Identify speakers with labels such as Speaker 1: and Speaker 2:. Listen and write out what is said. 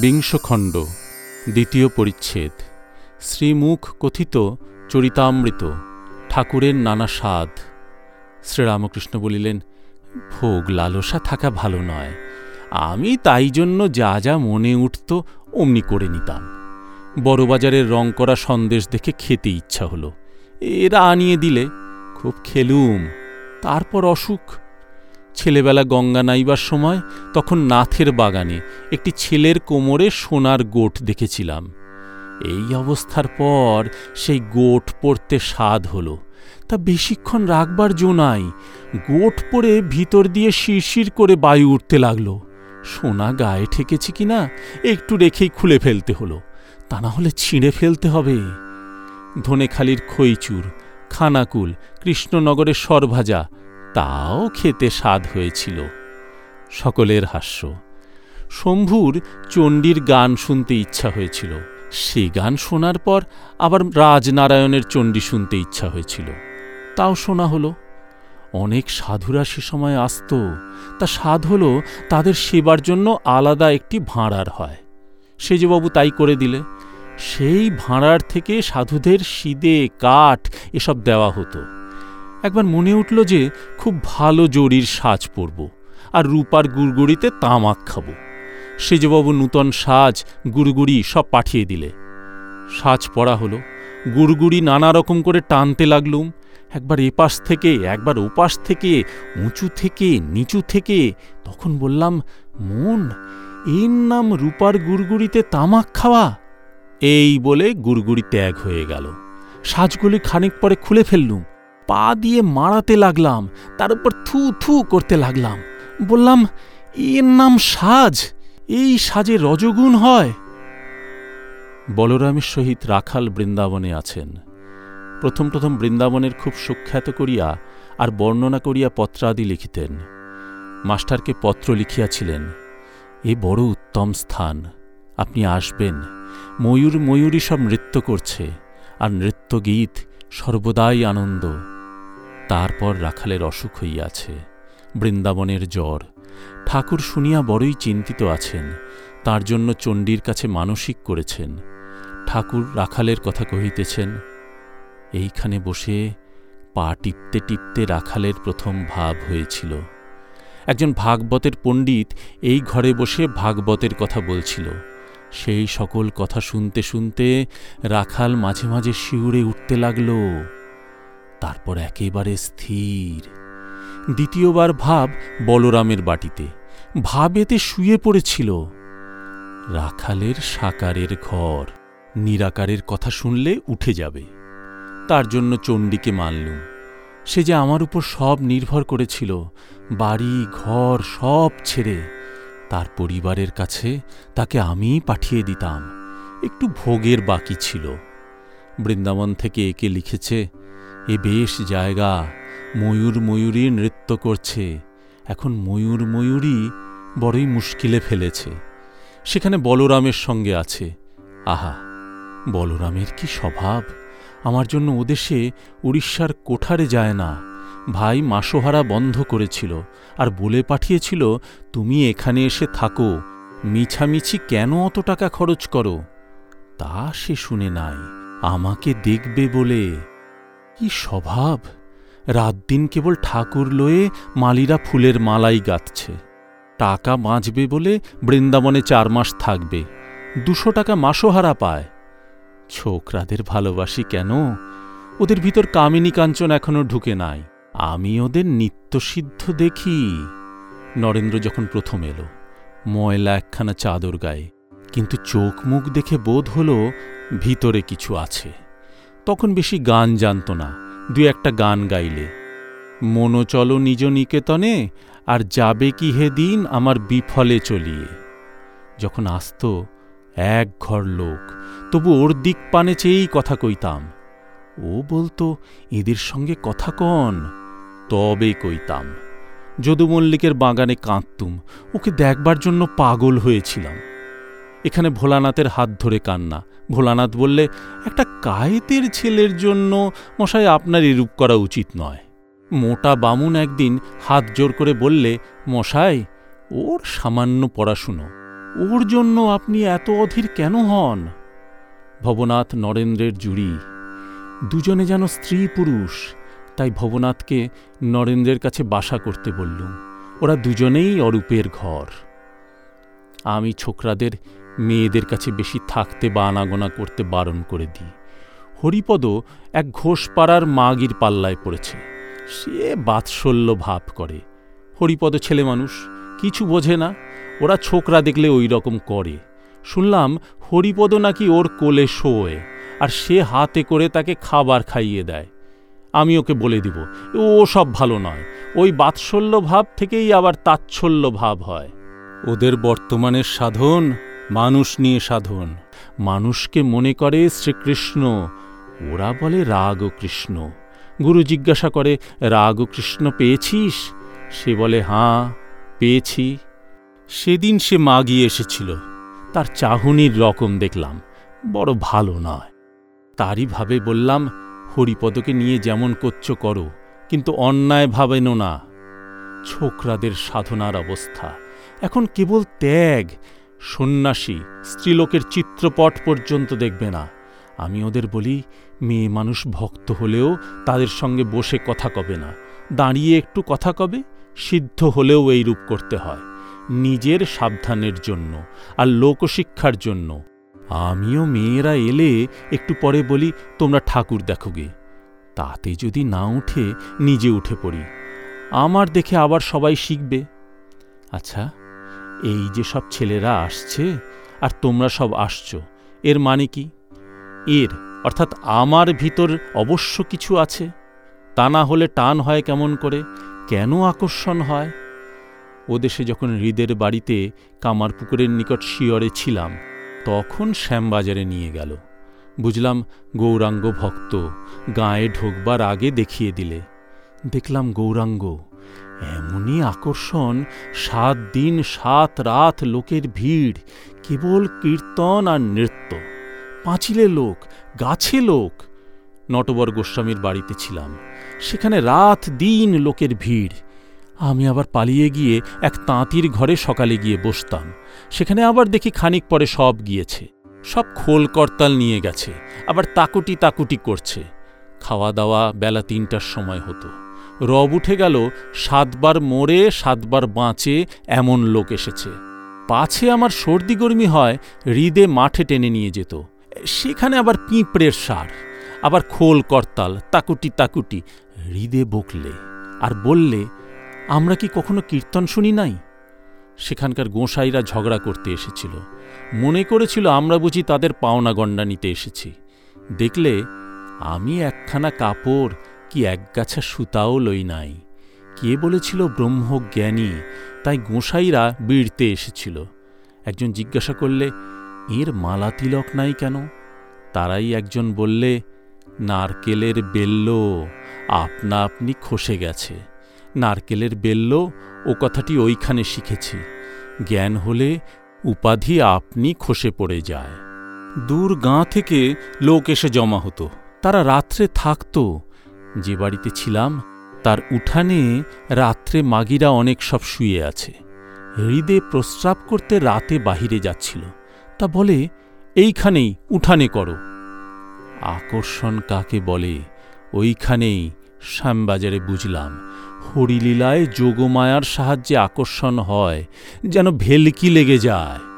Speaker 1: বিংশ খণ্ড দ্বিতীয় পরিচ্ছেদ। শ্রীমুখ কথিত চরিতামৃত, ঠাকুরের নানা স্বাদ। শ্রীরামকৃষ্ণ বলিলেন, ভোগ লালসা থাকা ভালো নয়। আমি তাই জন্য যা যা মনে উঠত অমনি করে নিতাম। বড়বাজারের রং করা সন্দেশ দেখে খেতে ইচ্ছা হলো। এরা আনিয়ে দিলে, খুব খেলুম। তারপর অসুখ ছেলেবেলা গঙ্গা নাইবার সময় তখন নাথের বাগানে একটি ছেলের কোমরে সোনার গোট দেখেছিলাম। এই অবস্থার পর সেই গোট পড়তে স্বাদ হলো। তা বেশিক্ষণ রাখবার জো নাই। গোট পরে ভিতর দিয়ে শিরশির করে বায়ু উঠতে লাগল। সোনা গায়ে ঠেকেছি কিনা একটু রেখেই খুলে ফেলতে হলো। তা না হলে ছিঁড়ে ফেলতে হবে। ধনেখালির খইচুর খানাকুল, কৃষ্ণনগরের সরভাজা তাও খেতে স্বাদ হয়েছিল। সকলের হাস্য। শম্ভুর চণ্ডীর গান শুনতে ইচ্ছা হয়েছিল। সে গান শোনার পর আবার রাজনারায়ণের চণ্ডী শুনতে ইচ্ছা হয়েছিল। তাও শোনা হলো। অনেক সাধুরা সে সময় আসত। তা স্বাদ হলো তাদের সেবার জন্য আলাদা একটি ভাঁড়ার হয়। সেজবাবু তাই করে দিলে। সেই ভাঁড়ার থেকে সাধুদের সিদে, কাঠ এসব দেওয়া হতো। একবার মনে উঠল যে খুব ভালো জরির সাজ পরব, আর রূপার গুড়গুড়িতে তামাক খাব। সেজবাবু নূতন সাজ, গুড়গুড়ি সব পাঠিয়ে দিলে। সাজ পড়া হলো, গুড়গুড়ি নানা রকম করে টানতে লাগলুম। একবার এপাশ থেকে, একবার ওপাশ থেকে, উঁচু থেকে, নিচু থেকে, তখন বললাম, মন, এর নাম রূপার গুড়গুড়িতে তামাক খাওয়া? এই বলে গুড়গুড়ি ত্যাগ হয়ে গেল। সাজগুলি খানিক পরে খুলে ফেললুম। পা দিয়ে মারাতে লাগলাম, তার উপর থু থু করতে লাগলাম। বললাম, এর নাম সাজ, এই সাজে রজগুণ হয়। বলরামের সহিত রাখাল বৃন্দাবনে আছেন। প্রথম প্রথম বৃন্দাবনের খুব সুখ্যাত করিয়া আর বর্ণনা করিয়া পত্রাদি লিখিতেন। মাস্টারকে পত্র লিখিয়াছিলেন, এ বড় উত্তম স্থান, আপনি আসবেন, ময়ূর ময়ূরী সব নৃত্য করছে, আর নৃত্য গীত সর্বদাই আনন্দ। তারপর রাখালের অসুখ হইয়াছে, বৃন্দাবনের জ্বর। ঠাকুর শুনিয়া বড়ই চিন্তিত আছেন, তার জন্য চণ্ডীর কাছে মানসিক করেছেন। ঠাকুর রাখালের কথা কহিতেছেন, এইখানে বসে পা টিপতে টিপতে রাখালের প্রথম ভাব হয়েছিল। একজন ভাগবতের পণ্ডিত এই ঘরে বসে ভাগবতের কথা বলছিল। সেই সকল কথা শুনতে শুনতে রাখাল মাঝে মাঝে শিউরে উঠতে লাগল। তারপর একেবারে স্থির। দ্বিতীয়বার ভাব বলরামের বাটিতে, ভাবেতে শুয়ে পড়েছিল। রাখালের সাকারের ঘর, নিরাকারের কথা শুনলে উঠে যাবে। তার জন্য চণ্ডীকে মানলুম। সে যে আমার উপর সব নির্ভর করেছিল, বাড়ি, ঘর, সব ছেড়ে, তার পরিবারের কাছে তাকে আমিই পাঠিয়ে দিতাম। একটু ভোগের বাকি ছিল। বৃন্দাবন থেকে একে লিখেছে এ বেশ জায়গা। ময়ূর ময়ূরী নৃত্য করছে। এখন ময়ূর ময়ূরী বড়ই মুশকিলে ফেলেছে। সেখানে বলরামের সঙ্গে আছে। আহা, বলরামের কি স্বভাব? আমার জন্য ওদেশে উড়িষ্যার কোঠারে যায় না। ভাই মাসোহারা বন্ধ করেছিল আর বলে পাঠিয়েছিল, তুমি এখানে এসে থাকো। মিছামিছি কেন অত টাকা খরচ করো? তা সে শুনে নাই। আমাকে দেখবে বলে। কি স্বভাব? রাত দিন কেবল ঠাকুর লয়ে মালিরা ফুলের মালাই গাঁথছে। টাকা বাঁচবে বলে বৃন্দাবনে চার মাস থাকবে। দুশো টাকা মাসোহারা পায়। ছোকরাদের ভালোবাসি কেন? ওদের ভিতর কামিনী কাঞ্চন এখনও ঢুকে নাই। আমি ওদের নিত্যসিদ্ধ দেখি। নরেন্দ্র যখন প্রথম এলো, ময়লা একখানা চাদর গায়ে। কিন্তু চোখ মুখ দেখে বোধ হল ভিতরে কিছু আছে। বেশি গান জানত না, দু একটা গান গাইলে। মনো চলো নিজ নিকেতনে, আর যাবে কি হে দিন আমার বিফলে চলিয়ে। যখন আসত এক ঘর লোক, তবু ওর দিক পানে চেয়েই কথা কইতাম। ও বলতো, এদের সঙ্গে কথা কন? তবে কইতাম যদু মল্লিকের বাগানে কাঁদতুম, ওকে দেখবার জন্য পাগল হয়েছিলাম। এখানে ভোলানাথের হাত ধরে কান্না। ভোলানাথ বললে, একটা কায়েতের ছেলের জন্য মশাই আপনার এরূপ করা উচিত নয়। মোটা বামুন একদিন হাত জোর করে বললে মশাই ওর সামান্য পড়াশুনো, ওর জন্য আপনি এত অধীর কেন হন? ভবনাথ নরেন্দ্রের জুড়ি। দুজনে যেন স্ত্রী পুরুষ, তাই ভবনাথকে নরেন্দ্রের কাছে বাসা করতে বললুম। ওরা দুজনেই অরূপের ঘর। আমি ছোকরাদের মেয়েদের কাছে বেশি থাকতে বা আনাগোনা করতে বারণ করে দিই। হরিপদ এক ঘোষপাড়ার মাগির পাল্লায় পড়েছে। সে বাৎসল্য ভাব করে। হরিপদ ছেলে মানুষ, কিছু বোঝে না, ওরা ছোকরা দেখলে ওই রকম করে। শুনলাম হরিপদ নাকি ওর কোলে শোয়, আর সে হাতে করে তাকে খাবার খাইয়ে দেয়। আমি ওকে বলে দিব ও সব ভালো নয়। ওই বাৎসল্য ভাব থেকেই আবার তাচ্ছল্য ভাব হয়। ওদের বর্তমানের সাধন মানুষ নিয়ে সাধন। মানুষকে মনে করে শ্রীকৃষ্ণ। ওরা বলে, রাগ ও কৃষ্ণ। গুরু জিজ্ঞাসা করে, রাগ ও কৃষ্ণ পেয়েছিস? সে বলে হাঁ পেয়েছি। সেদিন সে মাগিয়ে এসেছিল। তার চাহনির রকম দেখলাম। বড় ভালো নয়। তারই ভাবে বললাম, হরিপদকে নিয়ে যেমন করছ করো, কিন্তু অন্যায় ভাবেন না। ছোকরাদের সাধনার অবস্থা। এখন কেবল ত্যাগ। সন্ন্যাসী স্ত্রীলোকের চিত্রপট পর্যন্ত দেখবে না। আমি ওদের বলি, মেয়ে মানুষ ভক্ত হলেও তাদের সঙ্গে বসে কথা কবে না। দাঁড়িয়ে একটু কথা কবে? সিদ্ধ হলেও এই রূপ করতে হয়। নিজের সাবধানের জন্য আর লোকশিক্ষার জন্য। আমিও মেয়েরা এলে একটু পরে বলি, তোমরা ঠাকুর দেখোগে তাতে যদি না উঠে, নিজে উঠে পড়ি। আমার দেখে আবার সবাই শিখবে। আচ্ছা এই যে সব ছেলেরা আসছে আর তোমরা সব আসছো, এর মানে কি? এর, অর্থাৎ আমার ভিতর অবশ্য কিছু আছে, তা না হলে টান হয় কেমন করে? কেন আকর্ষণ হয়? ও দেশে যখন হৃদের বাড়িতে কামারপুকুরের নিকট শিয়রে ছিলাম, তখন শ্যামবাজারে নিয়ে গেল। বুঝলাম গৌরাঙ্গ ভক্ত, গায়ে ঢোকবার আগে দেখিয়ে দিলে। দেখলাম গৌরাঙ্গ এমনই আকর্ষণ, সাত দিন, সাত রাত লোকের ভিড়, কেবল কীর্তন আর নৃত্য। পাঁচিলে লোক, গাছে লোক। নটবর গোস্বামীর বাড়িতে ছিলাম। সেখানে রাত দিন লোকের ভিড়। আমি আবার পালিয়ে গিয়ে এক তাঁতির ঘরে সকালে গিয়ে বসতাম। সেখানে আবার দেখি খানিক পরে সব গিয়েছে। সব খোল করতাল নিয়ে গেছে। আবার তাকুটি তাকুটি করছে। খাওয়া দাওয়া বেলা তিনটার সময় হতো। রব উঠে গেল, সাতবার মোড়ে সাতবার বাঁচে এমন লোক এসেছে। পাছে আমার সর্দি গরমি হয়, হৃদে মাঠে টেনে নিয়ে যেত। সেখানে আবার পিঁপড়ের সার, আবার খোল করতাল, তাকুটি তাকুটি, হৃদে বকলে। আর বললে, আমরা কি কখনো কীর্তন শুনি নাই? সেখানকার গোঁসাইরা ঝগড়া করতে এসেছিল। মনে করেছিল, আমরা বুঝি তাদের পাওনা গণ্ডা নিতে এসেছি। দেখলে, আমি একখানা কাপড় কি একগাছা সুতাও লই নাই। কে বলেছিল ব্রহ্মজ্ঞানী তাই গোঁসাইরা বিড়তে এসেছিল। একজন জিজ্ঞাসা করলে, এর মালা তিলক নাই কেন? তারাই একজন বললে, নারকেলের বেল্ল, আপনা আপনি খসে গেছে। নারকেলের বেল্ল, ও কথাটি ওইখানে শিখেছি। জ্ঞান হলে উপাধি আপনি খসে পড়ে যায়। দূর গাঁ থেকে লোক এসে জমা হতো। তারা রাত্রে থাকত। যে বাড়িতে ছিলাম, তার উঠানে রাত্রে মাগিরা অনেক সব শুয়ে আছে। হৃদে প্রস্রাব করতে রাতে বাহিরে যাচ্ছিল। তা বলে, এইখানেই উঠানে করো। আকর্ষণ কাকে বলে, ওইখানেই শ্যামবাজারে বুঝলাম। হরিলীলায় যোগমায়ার সাহায্যে আকর্ষণ হয়, যেন ভেলকি লেগে যায়।